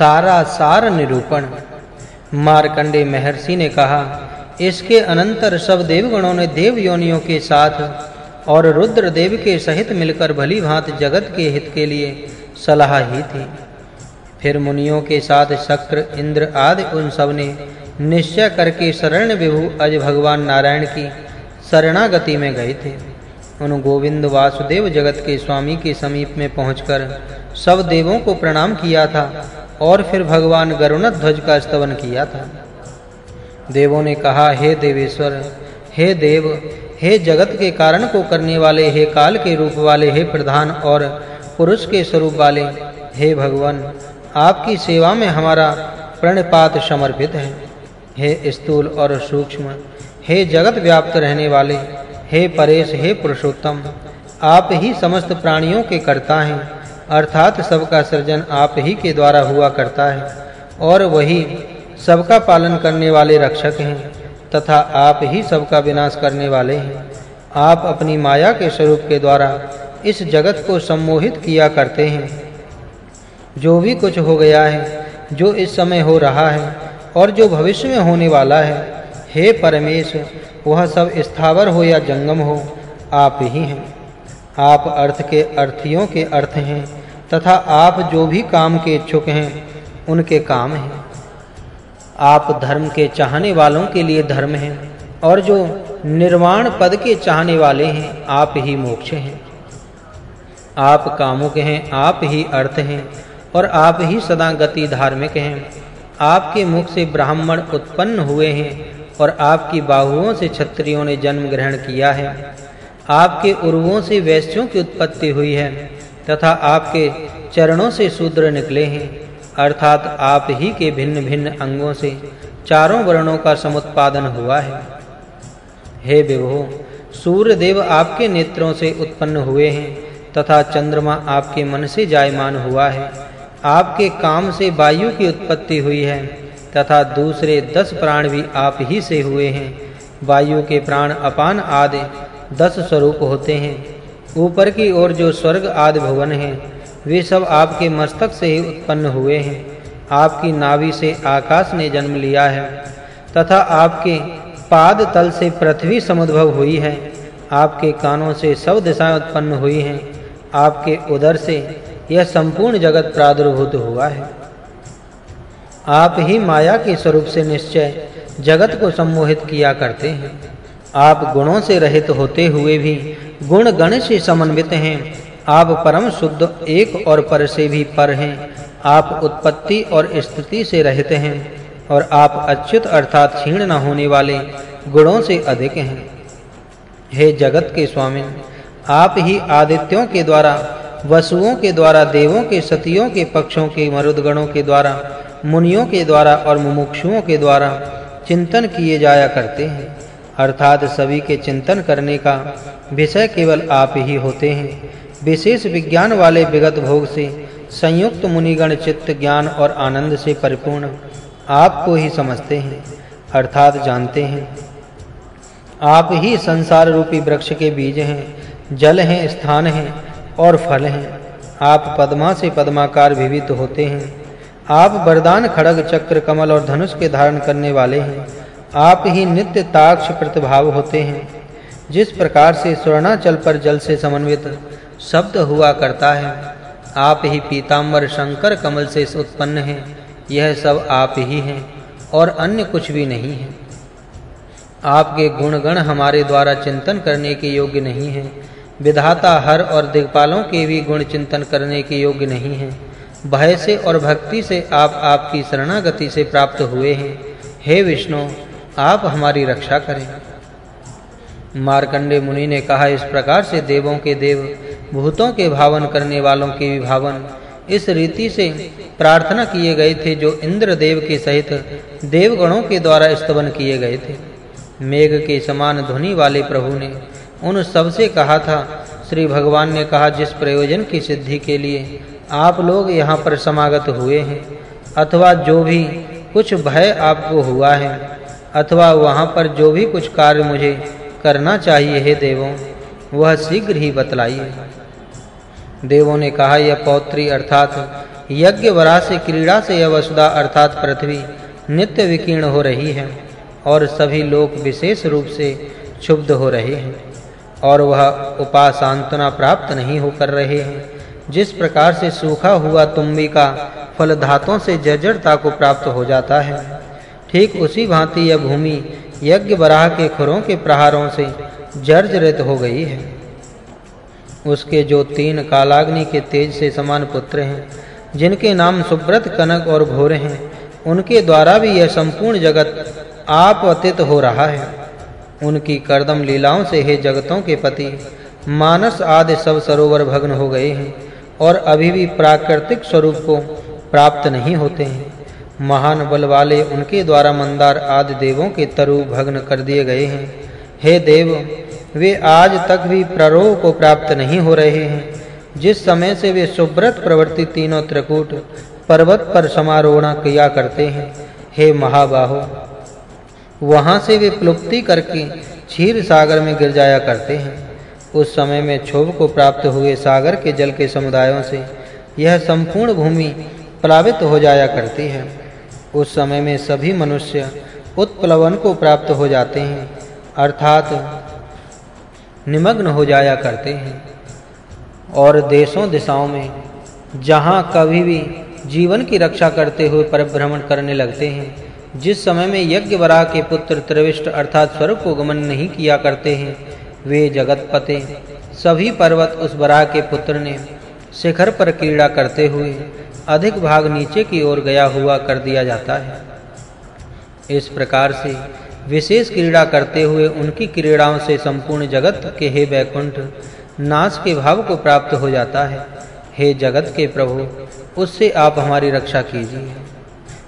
सारा सार निरूपण। मार्कंडे महर्षि ने कहा, इसके अनंतर सब देवगणों ने देव योनियों के साथ और रुद्र देव के सहित मिलकर भली भांत जगत के हित के लिए सलाह ही थी। फिर मुनियों के साथ शक्र, इंद्र आदि उन सबने निश्चय करके शरण विभु अज भगवान नारायण की शरणागति में गए थे। उन गोविंद वासुदेव जगत के स्वामी के समीप में पहुंचकर सब देवों को प्रणाम किया था और फिर भगवान गरुणध्वज का स्तवन किया था। देवों ने कहा, हे देवेश्वर, हे देव, हे जगत के कारण को करने वाले, हे काल के रूप वाले, हे प्रधान और पुरुष के स्वरूप वाले, हे भगवान, आपकी सेवा में हमारा प्रणपात समर्पित है। हे स्थूल और सूक्ष्म, हे जगत व्याप्त रहने वाले, हे परेश, हे पुरुषोत्तम, आप ही समस्त प्राणियों के कर्ता हैं। अर्थात सबका सृजन आप ही के द्वारा हुआ करता है, और वही सबका पालन करने वाले रक्षक हैं, तथा आप ही सबका विनाश करने वाले हैं। आप अपनी माया के स्वरूप के द्वारा इस जगत को सम्मोहित किया करते हैं। जो भी कुछ हो गया है, जो इस समय हो रहा है, और जो भविष्य में होने वाला है, हे परमेश, वह सब स्थावर हो या जंगम हो, आप ही हैं। आप अर्थ के अर्थियों के अर्थ हैं तथा आप जो भी काम के इच्छुक हैं, उनके काम हैं। आप धर्म के चाहने वालों के लिए धर्म हैं, और जो निर्वाण पद के चाहने वाले हैं, आप ही मोक्ष हैं। आप कामुक हैं, आप ही अर्थ हैं, और आप ही सदा गति धार्मिक हैं। आपके मुख से ब्राह्मण उत्पन्न हुए हैं, और आपकी बाहुओं से क्षत्रियों ने जन्म ग्रहण किया है। आपके उर्वों से वैश्यों की उत्पत्ति हुई है। तथा आपके चरणों से शूद्र निकले हैं, अर्थात आप ही के भिन्न-भिन्न अंगों से चारों वर्णों का समुत्पादन हुआ है। हे विभो सूर्य देव आपके नेत्रों से उत्पन्न हुए हैं, तथा चंद्रमा आपके मन से जायमान हुआ है। आपके काम से वायु की उत्पत्ति हुई है, तथा दूसरे दस प्राण भी आप ही से हुए हैं। वायु के प्राण अपान आदि दस स्वरूप होते हैं। ऊपर की ओर जो स्वर्ग आदि भवन हैं, वे सब आपके मस्तक से ही उत्पन्न हुए हैं। आपकी नाभि से आकाश ने जन्म लिया है, तथा आपके पाद तल से पृथ्वी समुद्भव हुई है। आपके कानों से सब दिशाएँ उत्पन्न हुई हैं। आपके उदर से यह संपूर्ण जगत प्रादुर्भूत हुआ है। आप ही माया के स्वरूप से निश्चय जगत को सम्मोहित किया करते हैं। आप गुणों से रहित होते हुए भी गुण गण से समन्वित हैं। आप परम शुद्ध, एक और पर से भी पर हैं। आप उत्पत्ति और स्थिति से रहते हैं और आप अच्युत अर्थात क्षीण न होने वाले गुणों से अधिक हैं। हे जगत के स्वामी, आप ही आदित्यों के द्वारा, वसुओं के द्वारा, देवों के, सतियों के, पक्षों के, मरुदगणों के द्वारा, मुनियों के द्वारा और मुमुक्षुओं के द्वारा चिंतन किए जाया करते हैं। अर्थात सभी के चिंतन करने का विषय केवल आप ही होते हैं। विशेष विज्ञान वाले विगत भोग से संयुक्त मुनिगण चित्त, ज्ञान और आनंद से परिपूर्ण आपको ही समझते हैं, अर्थात जानते हैं। आप ही संसार रूपी वृक्ष के बीज हैं, जल हैं, स्थान हैं और फल हैं। आप पद्मा से पद्माकार विविध होते हैं। आप वरदान, खड़ग, चक्र, कमल और धनुष के धारण करने वाले हैं। आप ही नित्य ताक्ष प्रतिभाव होते हैं। जिस प्रकार से स्वर्णाचल पर जल से समन्वित शब्द हुआ करता है, आप ही पीतांबर शंकर कमल से उत्पन्न हैं। यह सब आप ही हैं और अन्य कुछ भी नहीं है। आपके गुणगण हमारे द्वारा चिंतन करने के योग्य नहीं हैं। विधाता हर और दिग्पालों के भी गुण चिंतन करने के योग्य नहीं हैं। भय से और भक्ति से आप आपकी शरणागति से प्राप्त हुए हैं। हे विष्णु आप हमारी रक्षा करें मार्कंडे मुनि ने कहा, इस प्रकार से देवों के देव, भूतों के भावन करने वालों के भी भावन, इस रीति से प्रार्थना किए गए थे जो इंद्र देव के सहित देवगणों के द्वारा स्तवन किए गए थे। मेघ के समान ध्वनि वाले प्रभु ने उन सबसे कहा था, श्री भगवान ने कहा, जिस प्रयोजन की सिद्धि के लिए आप लोग यहाँ पर समागत हुए हैं, अथवा जो भी कुछ भय आपको हुआ है अथवा वहाँ पर जो भी कुछ कार्य मुझे करना चाहिए हे देवों, वह शीघ्र ही बतलाइए। देवों ने कहा, यह पौत्री अर्थात यज्ञ वरा से क्रीड़ा से यह वसुधा अर्थात पृथ्वी नित्य विकीर्ण हो रही है और सभी लोग विशेष रूप से क्षुब्ध हो रहे हैं और वह उपासांतना प्राप्त नहीं हो कर रहे हैं। जिस प्रकार से सूखा हुआ तुम्बी का फल धातों से जर्जरता को प्राप्त हो जाता है ठीक उसी भांति यह भूमि यज्ञ बराह के खुरों के प्रहारों से जर्जरित हो गई है। उसके जो तीन कालाग्नि के तेज से समान पुत्र हैं, जिनके नाम सुब्रत कनक और घोर हैं, उनके द्वारा भी यह संपूर्ण जगत आपतित हो रहा है। उनकी करदम लीलाओं से हे जगतों के पति, मानस आदि सब सरोवर भग्न हो गए हैं और अभी भी प्राकृतिक स्वरूप को प्राप्त नहीं होते हैं। महान बल वाले उनके द्वारा मंदार आदि देवों के तरु भग्न कर दिए गए हैं। हे देव, वे आज तक भी प्ररोह को प्राप्त नहीं हो रहे हैं। जिस समय से वे सुब्रत प्रवृत्ति तीनों त्रिकूट, पर्वत पर समारोहण किया करते हैं, हे महाबाहो, वहाँ से वे प्लुप्ति करके क्षीर सागर में गिर जाया करते हैं। उस समय में क्षोभ को प्राप्त हुए सागर के जल के समुदायों से यह संपूर्ण भूमि प्लावित हो जाया करती है। उस समय में सभी मनुष्य उत्प्लवन को प्राप्त हो जाते हैं, अर्थात निमग्न हो जाया करते हैं। और देशों दिशाओं में जहाँ कभी भी जीवन की रक्षा करते हुए परभ्रमण करने लगते हैं, जिस समय में यज्ञ वरा के पुत्र त्रिविष्ट अर्थात स्वर्ग को गमन नहीं किया करते हैं, वे जगतपते सभी पर्वत उस वरा के पुत्र ने शिखर पर क्रीड़ा करते हुए अधिक भाग नीचे की ओर गया हुआ कर दिया जाता है। इस प्रकार से विशेष क्रीड़ा करते हुए उनकी क्रीड़ाओं से संपूर्ण जगत के हे वैकुंठ, नाश के भाव को प्राप्त हो जाता है। हे जगत के प्रभु, उससे आप हमारी रक्षा कीजिए।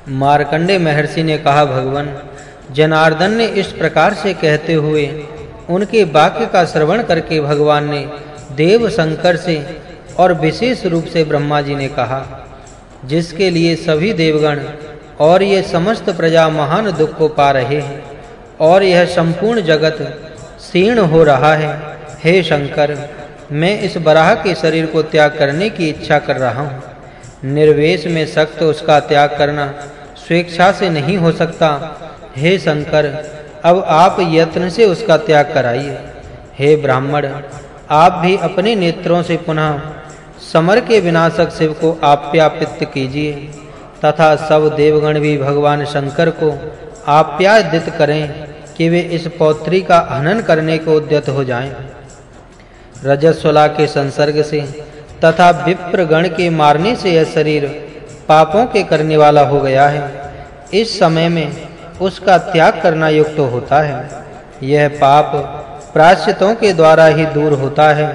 मार्कंडे महर्षि ने कहा, भगवान, जनार्दन ने इस प्रकार से कहते हुए उनके वाक्य का श्रवण करके भगवान ने देव शंकर से और विशेष रूप से ब्रह्मा जी ने कहा जिसके लिए सभी देवगण और ये समस्त प्रजा महान दुख को पा रहे हैं और यह संपूर्ण जगत क्षीण हो रहा है। हे शंकर, मैं इस बराह के शरीर को त्याग करने की इच्छा कर रहा हूँ। निर्वेश में सख्त उसका त्याग करना स्वेच्छा से नहीं हो सकता। हे शंकर, अब आप यत्न से उसका त्याग कराइए। हे ब्राह्मण, आप भी अपने नेत्रों से पुनः समर के विनाशक शिव को आप्यापित कीजिए, तथा सब देवगण भी भगवान शंकर को आप्यादित करें कि वे इस पौत्री का हनन करने को उद्यत हो जाएँ। रजस्वला के संसर्ग से तथा विप्र गण के मारने से यह शरीर पापों के करने वाला हो गया है। इस समय में उसका त्याग करना युक्त तो होता है। यह पाप प्राश्चितों के द्वारा ही दूर होता है।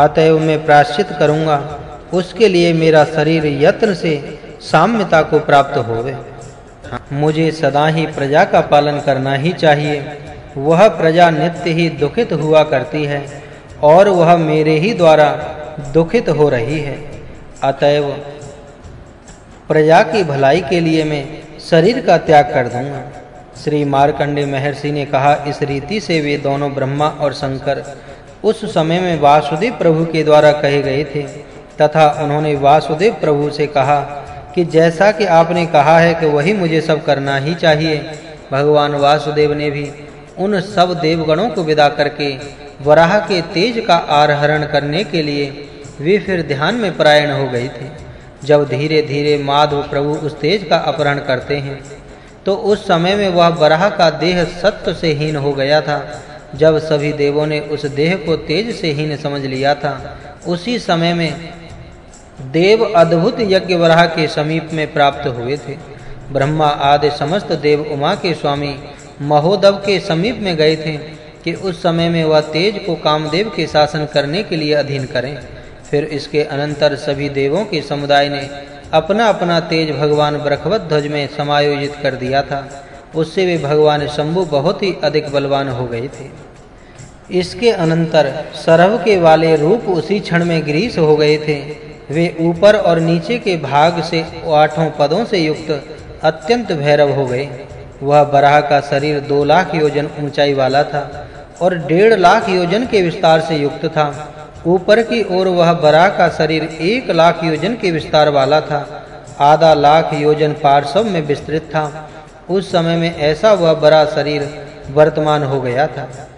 अतएव मैं प्राश्चित करूँगा। उसके लिए मेरा शरीर यत्न से साम्यता को प्राप्त होवे। मुझे सदा ही प्रजा का पालन करना ही चाहिए। वह प्रजा नित्य ही दुखित हुआ करती है और वह मेरे ही द्वारा दुखित हो रही है। अतएव प्रजा की भलाई के लिए मैं शरीर का त्याग कर दूँगा। श्री मार्कंडे महर्षि ने कहा, इस रीति से वे दोनों ब्रह्मा और शंकर उस समय में वासुदेव प्रभु के द्वारा कहे गए थे। तथा उन्होंने वासुदेव प्रभु से कहा कि जैसा कि आपने कहा है कि वही मुझे सब करना ही चाहिए। भगवान वासुदेव ने भी उन सब देवगणों को विदा करके वराह के तेज का आरहरण करने के लिए वे फिर ध्यान में परायण हो गए थे। जब धीरे-धीरे माधव प्रभु उस तेज का अपहरण करते हैं तो उस समय में वह वराह का देह सत्व से हीन हो गया था। जब सभी देवों ने उस देह को तेज से हीन समझ लिया था, उसी समय में देव अद्भुत यज्ञ वराह के समीप में प्राप्त हुए थे। ब्रह्मा आदि समस्त देव उमा के स्वामी महोदव के समीप में गए थे कि उस समय में वह तेज को कामदेव के शासन करने के लिए अधीन करें। फिर इसके अनंतर सभी देवों के समुदाय ने अपना अपना तेज भगवान ब्रखवत ध्वज में समायोजित कर दिया था। उससे वे भगवान शंभु बहुत ही अधिक बलवान हो गए थे। इसके अनंतर सरव के वाले रूप उसी क्षण में ग्रीस हो गए थे। वे ऊपर और नीचे के भाग से आठों पदों से युक्त अत्यंत भैरव हो गए। वह बराह का शरीर दो लाख योजन ऊंचाई वाला था और डेढ़ लाख योजन के विस्तार से युक्त था। ऊपर की ओर वह बराह का शरीर एक लाख योजन के विस्तार वाला था। आधा लाख योजन पार्श्व में विस्तृत था। उस समय में ऐसा वह बड़ा शरीर वर्तमान हो गया था।